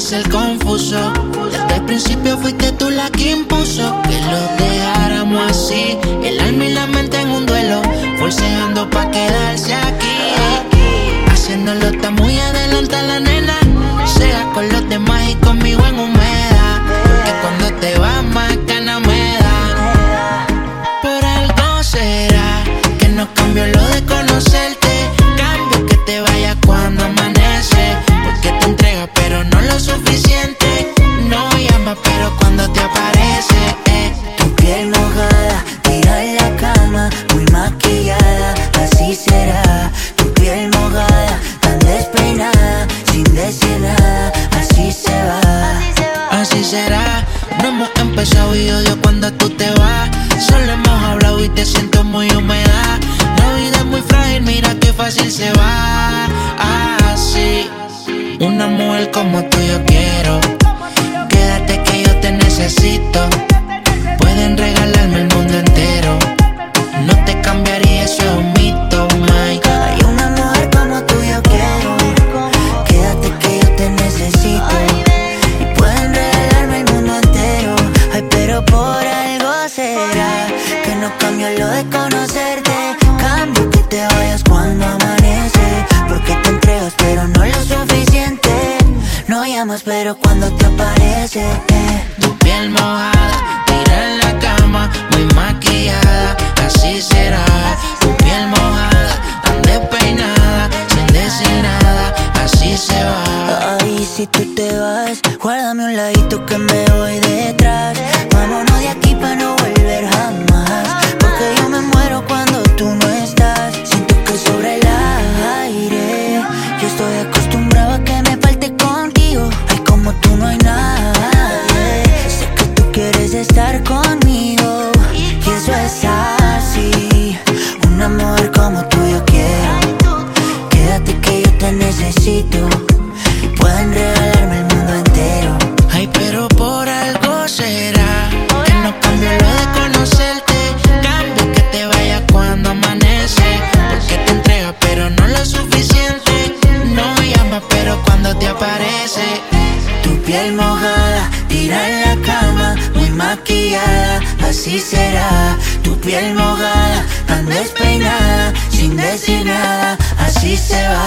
que ser confuso. Desde el principio fuiste tú la que impuso que lo dejáramos así. El alma y la mente en un duelo, forceando pa' quedarse aquí. Empezado y odio cuando tú te vas. Solo hemos hablado y te siento muy humedad. La vida es muy frágil, mira qué fácil se va. Así. Una mujer como tú yo quiero. Quédate que yo te necesito. Pueden regalarme el mundo entero. Llamas, pero cuando te aparece. eh. Tu piel mojada, tira en la cama, muy maquillada, así será. Tu piel mojada, tan despeinada, sin decir nada, así se va. Ay, si tú te vas, guárdame un ladito que me conmigo. Y eso es así. Un amor como tú yo quiero. Quédate que yo te necesito. Pueden regalarme el mundo entero. Ay, pero por algo será que no cambio lo de conocerte. Cambio que te vayas cuando amanece. Porque te entregas, pero no lo suficiente. No llama, pero cuando te aparece. Tu piel mojada, tira en la cama, maquillada, así será. Tu piel mojada, tan despeinada, sin decir nada, así se va.